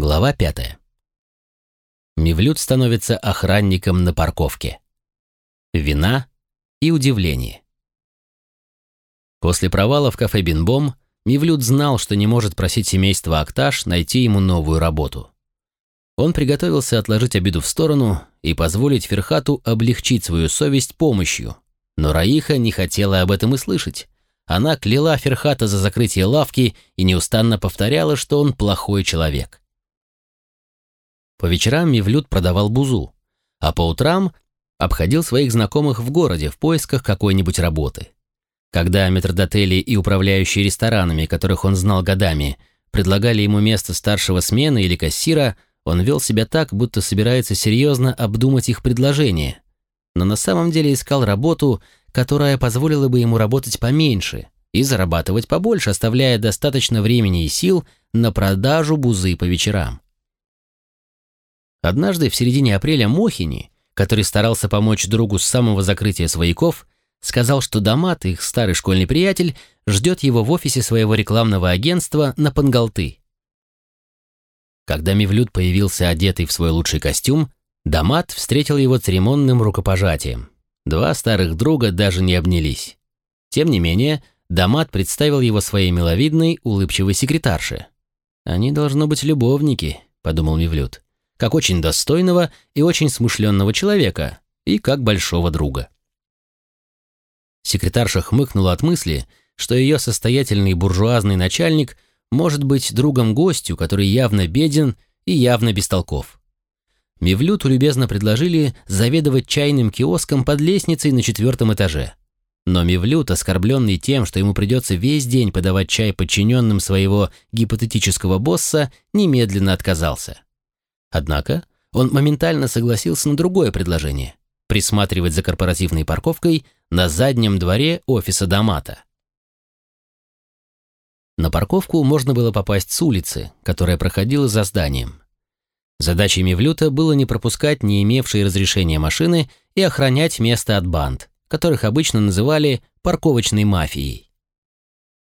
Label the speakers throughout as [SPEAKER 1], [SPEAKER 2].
[SPEAKER 1] Глава пятая. Мивлют становится охранником на парковке. Вина и удивление. После провала в кафе «Бинбом» Мивлют знал, что не может просить семейство Акташ найти ему новую работу. Он приготовился отложить обиду в сторону и позволить Ферхату облегчить свою совесть помощью, но Раиха не хотела об этом и слышать. Она кляла Ферхата за закрытие лавки и неустанно повторяла, что он плохой человек. По вечерам Мивлют продавал бузу, а по утрам обходил своих знакомых в городе в поисках какой-нибудь работы. Когда метрдотели и управляющие ресторанами, которых он знал годами, предлагали ему место старшего смены или кассира, он вел себя так, будто собирается серьезно обдумать их предложение, но на самом деле искал работу, которая позволила бы ему работать поменьше и зарабатывать побольше, оставляя достаточно времени и сил на продажу бузы по вечерам. Однажды в середине апреля Мохини, который старался помочь другу с самого закрытия свояков, сказал, что Дамат, их старый школьный приятель, ждет его в офисе своего рекламного агентства на Пангалты. Когда Мивлют появился одетый в свой лучший костюм, Дамат встретил его церемонным рукопожатием. Два старых друга даже не обнялись. Тем не менее, Дамат представил его своей миловидной, улыбчивой секретарше. «Они должно быть любовники», — подумал Мивлют как очень достойного и очень смышленного человека, и как большого друга. Секретарша хмыкнула от мысли, что ее состоятельный буржуазный начальник может быть другом гостю, который явно беден и явно бестолков. Мивлюту любезно предложили заведовать чайным киоском под лестницей на четвертом этаже. Но Мивлют, оскорбленный тем, что ему придется весь день подавать чай подчиненным своего гипотетического босса, немедленно отказался. Однако он моментально согласился на другое предложение – присматривать за корпоративной парковкой на заднем дворе офиса Домата. На парковку можно было попасть с улицы, которая проходила за зданием. Задачей Мивлюта было не пропускать не имевшие разрешения машины и охранять место от банд, которых обычно называли парковочной мафией.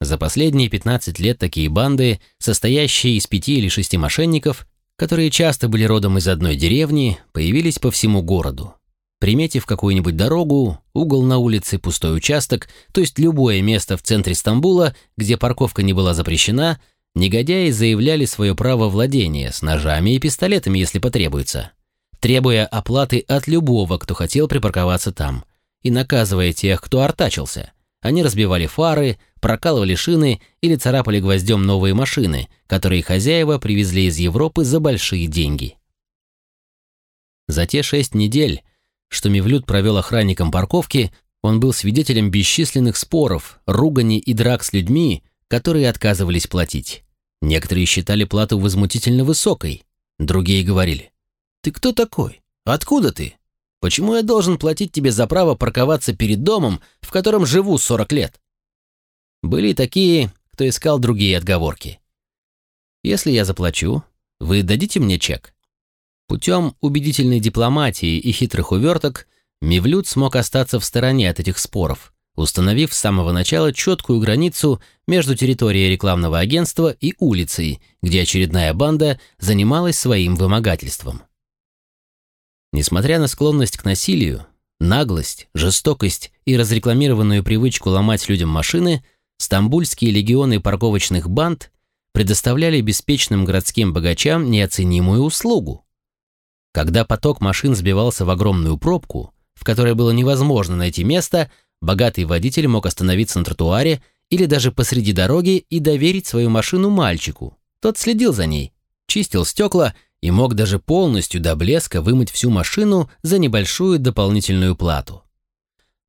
[SPEAKER 1] За последние 15 лет такие банды, состоящие из пяти или шести мошенников, которые часто были родом из одной деревни, появились по всему городу. Приметив какую-нибудь дорогу, угол на улице, пустой участок, то есть любое место в центре Стамбула, где парковка не была запрещена, негодяи заявляли свое право владения с ножами и пистолетами, если потребуется, требуя оплаты от любого, кто хотел припарковаться там, и наказывая тех, кто артачился – они разбивали фары, прокалывали шины или царапали гвоздем новые машины, которые хозяева привезли из Европы за большие деньги. За те шесть недель, что Мевлюд провел охранником парковки, он был свидетелем бесчисленных споров, ругани и драк с людьми, которые отказывались платить. Некоторые считали плату возмутительно высокой, другие говорили «Ты кто такой? Откуда ты? Почему я должен платить тебе за право парковаться перед домом, в котором живу 40 лет? Были такие, кто искал другие отговорки. Если я заплачу, вы дадите мне чек? Путем убедительной дипломатии и хитрых уверток Мивлют смог остаться в стороне от этих споров, установив с самого начала четкую границу между территорией рекламного агентства и улицей, где очередная банда занималась своим вымогательством. Несмотря на склонность к насилию, наглость, жестокость и разрекламированную привычку ломать людям машины, стамбульские легионы парковочных банд предоставляли беспечным городским богачам неоценимую услугу. Когда поток машин сбивался в огромную пробку, в которой было невозможно найти место, богатый водитель мог остановиться на тротуаре или даже посреди дороги и доверить свою машину мальчику. Тот следил за ней, чистил стекла и мог даже полностью до блеска вымыть всю машину за небольшую дополнительную плату.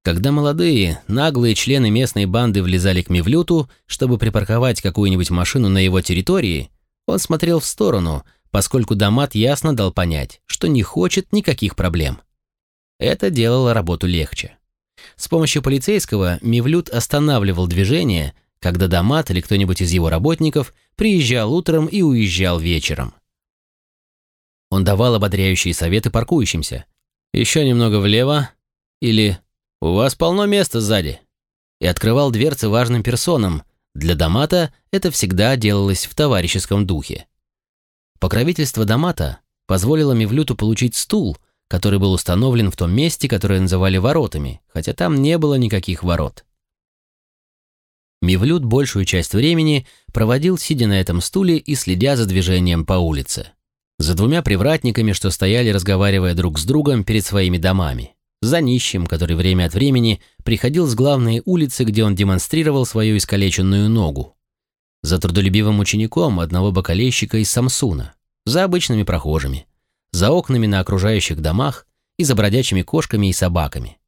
[SPEAKER 1] Когда молодые, наглые члены местной банды влезали к Мивлюту, чтобы припарковать какую-нибудь машину на его территории, он смотрел в сторону, поскольку Дамат ясно дал понять, что не хочет никаких проблем. Это делало работу легче. С помощью полицейского Мивлют останавливал движение, когда Дамат или кто-нибудь из его работников приезжал утром и уезжал вечером. Он давал ободряющие советы паркующимся. «Еще немного влево» или «У вас полно места сзади» и открывал дверцы важным персонам. Для Домата это всегда делалось в товарищеском духе. Покровительство Дамата позволило Мевлюту получить стул, который был установлен в том месте, которое называли воротами, хотя там не было никаких ворот. Мевлют большую часть времени проводил, сидя на этом стуле и следя за движением по улице. За двумя привратниками, что стояли, разговаривая друг с другом перед своими домами. За нищим, который время от времени приходил с главной улицы, где он демонстрировал свою искалеченную ногу. За трудолюбивым учеником одного бокалейщика из Самсуна. За обычными прохожими. За окнами на окружающих домах и за бродячими кошками и собаками.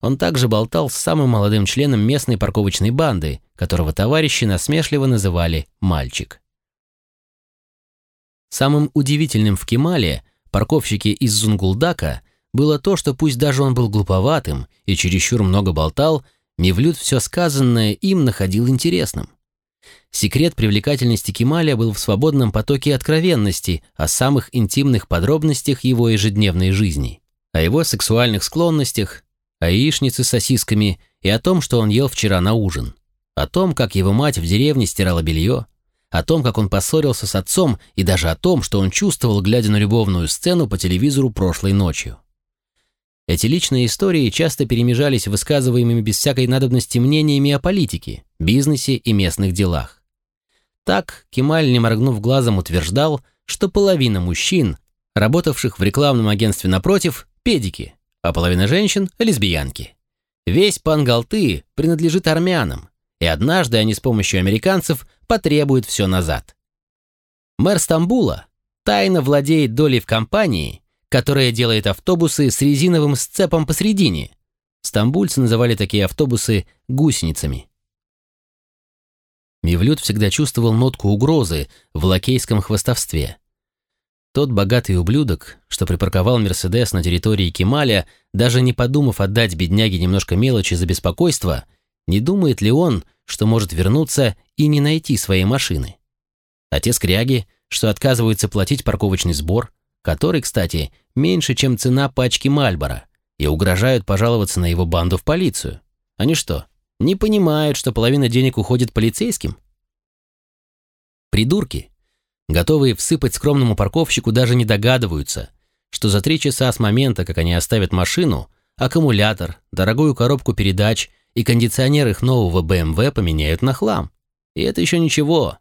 [SPEAKER 1] Он также болтал с самым молодым членом местной парковочной банды, которого товарищи насмешливо называли «мальчик». Самым удивительным в Кемале, парковщике из Зунгулдака, было то, что пусть даже он был глуповатым и чересчур много болтал, Мевлюд все сказанное им находил интересным. Секрет привлекательности Кемаля был в свободном потоке откровенности о самых интимных подробностях его ежедневной жизни, о его сексуальных склонностях, о яичнице с сосисками и о том, что он ел вчера на ужин, о том, как его мать в деревне стирала белье, о том, как он поссорился с отцом и даже о том, что он чувствовал, глядя на любовную сцену по телевизору прошлой ночью. Эти личные истории часто перемежались высказываемыми без всякой надобности мнениями о политике, бизнесе и местных делах. Так Кемаль, не моргнув глазом, утверждал, что половина мужчин, работавших в рекламном агентстве напротив, педики, а половина женщин – лесбиянки. Весь Пангалты принадлежит армянам, и однажды они с помощью американцев потребуют все назад. Мэр Стамбула тайно владеет долей в компании, которая делает автобусы с резиновым сцепом посередине. Стамбульцы называли такие автобусы гусеницами. Мивлют всегда чувствовал нотку угрозы в лакейском хвостовстве – тот богатый ублюдок, что припарковал Мерседес на территории Кемаля, даже не подумав отдать бедняге немножко мелочи за беспокойство, не думает ли он, что может вернуться и не найти своей машины? А те скряги, что отказываются платить парковочный сбор, который, кстати, меньше, чем цена пачки Мальбора, и угрожают пожаловаться на его банду в полицию. Они что, не понимают, что половина денег уходит полицейским? Придурки, готовые всыпать скромному парковщику, даже не догадываются, что за три часа с момента, как они оставят машину, аккумулятор, дорогую коробку передач и кондиционер их нового BMW поменяют на хлам. И это еще ничего.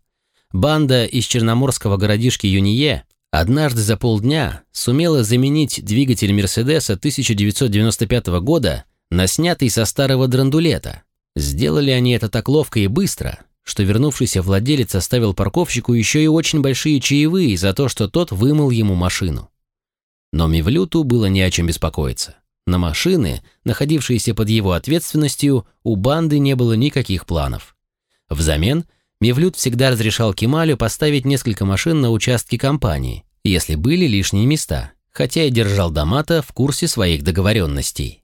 [SPEAKER 1] Банда из черноморского городишки Юние однажды за полдня сумела заменить двигатель Мерседеса 1995 года на снятый со старого драндулета. Сделали они это так ловко и быстро, что вернувшийся владелец оставил парковщику еще и очень большие чаевые за то, что тот вымыл ему машину. Но Мивлюту было не о чем беспокоиться. На машины, находившиеся под его ответственностью, у банды не было никаких планов. Взамен Мивлют всегда разрешал Кемалю поставить несколько машин на участке компании, если были лишние места, хотя и держал Дамата в курсе своих договоренностей.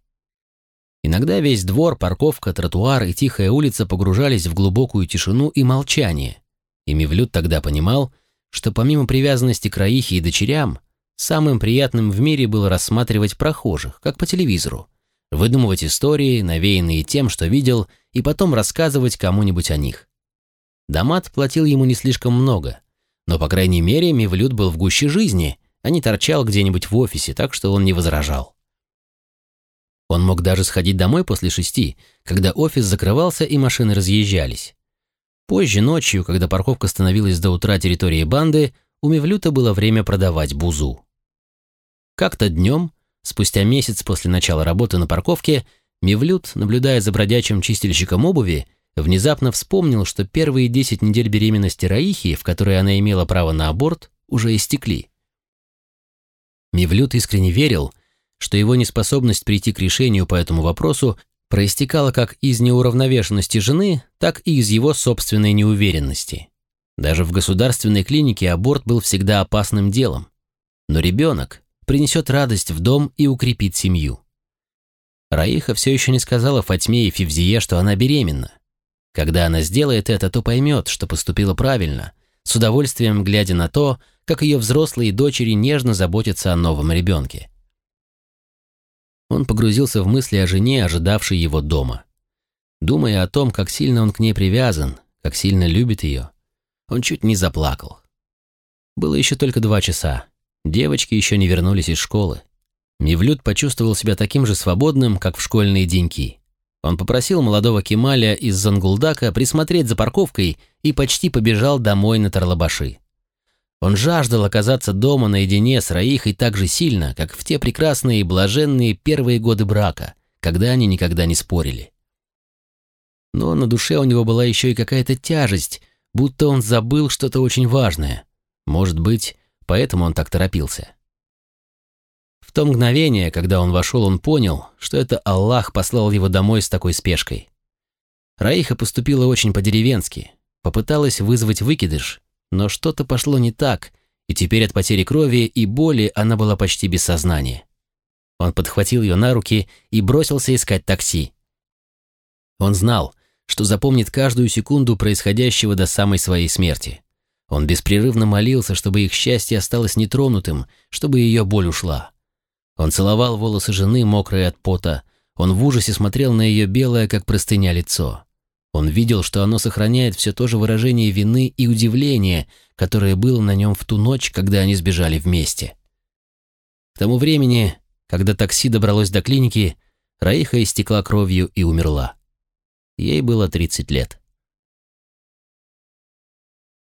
[SPEAKER 1] Иногда весь двор, парковка, тротуар и тихая улица погружались в глубокую тишину и молчание. И Мивлют тогда понимал, что помимо привязанности к Раихе и дочерям, самым приятным в мире было рассматривать прохожих, как по телевизору, выдумывать истории, навеянные тем, что видел, и потом рассказывать кому-нибудь о них. Дамат платил ему не слишком много, но, по крайней мере, Мивлют был в гуще жизни, а не торчал где-нибудь в офисе, так что он не возражал. Он мог даже сходить домой после шести, когда офис закрывался и машины разъезжались. Позже ночью, когда парковка становилась до утра территорией банды, у Мевлюта было время продавать бузу. Как-то днем, спустя месяц после начала работы на парковке, Мевлют, наблюдая за бродячим чистильщиком обуви, внезапно вспомнил, что первые десять недель беременности Раихи, в которой она имела право на аборт, уже истекли. Мевлют искренне верил, что его неспособность прийти к решению по этому вопросу проистекала как из неуравновешенности жены, так и из его собственной неуверенности. Даже в государственной клинике аборт был всегда опасным делом. Но ребенок принесет радость в дом и укрепит семью. Раиха все еще не сказала Фатьме и Фивзие, что она беременна. Когда она сделает это, то поймет, что поступила правильно, с удовольствием глядя на то, как ее взрослые дочери нежно заботятся о новом ребенке. Он погрузился в мысли о жене, ожидавшей его дома. Думая о том, как сильно он к ней привязан, как сильно любит ее, он чуть не заплакал. Было еще только два часа. Девочки еще не вернулись из школы. Мивлют почувствовал себя таким же свободным, как в школьные деньки. Он попросил молодого Кемаля из Зангулдака присмотреть за парковкой и почти побежал домой на Тарлабаши. Он жаждал оказаться дома наедине с Раихой так же сильно, как в те прекрасные и блаженные первые годы брака, когда они никогда не спорили. Но на душе у него была еще и какая-то тяжесть, будто он забыл что-то очень важное. Может быть, поэтому он так торопился. В то мгновение, когда он вошел, он понял, что это Аллах послал его домой с такой спешкой. Раиха поступила очень по-деревенски, попыталась вызвать выкидыш, но что-то пошло не так, и теперь от потери крови и боли она была почти без сознания. Он подхватил ее на руки и бросился искать такси. Он знал, что запомнит каждую секунду происходящего до самой своей смерти. Он беспрерывно молился, чтобы их счастье осталось нетронутым, чтобы ее боль ушла. Он целовал волосы жены, мокрые от пота. Он в ужасе смотрел на ее белое, как простыня, лицо. Он видел, что оно сохраняет все то же выражение вины и удивления, которое было на нем в ту ночь, когда они сбежали вместе. К тому времени, когда такси добралось до клиники, Раиха истекла кровью и умерла. Ей было 30 лет.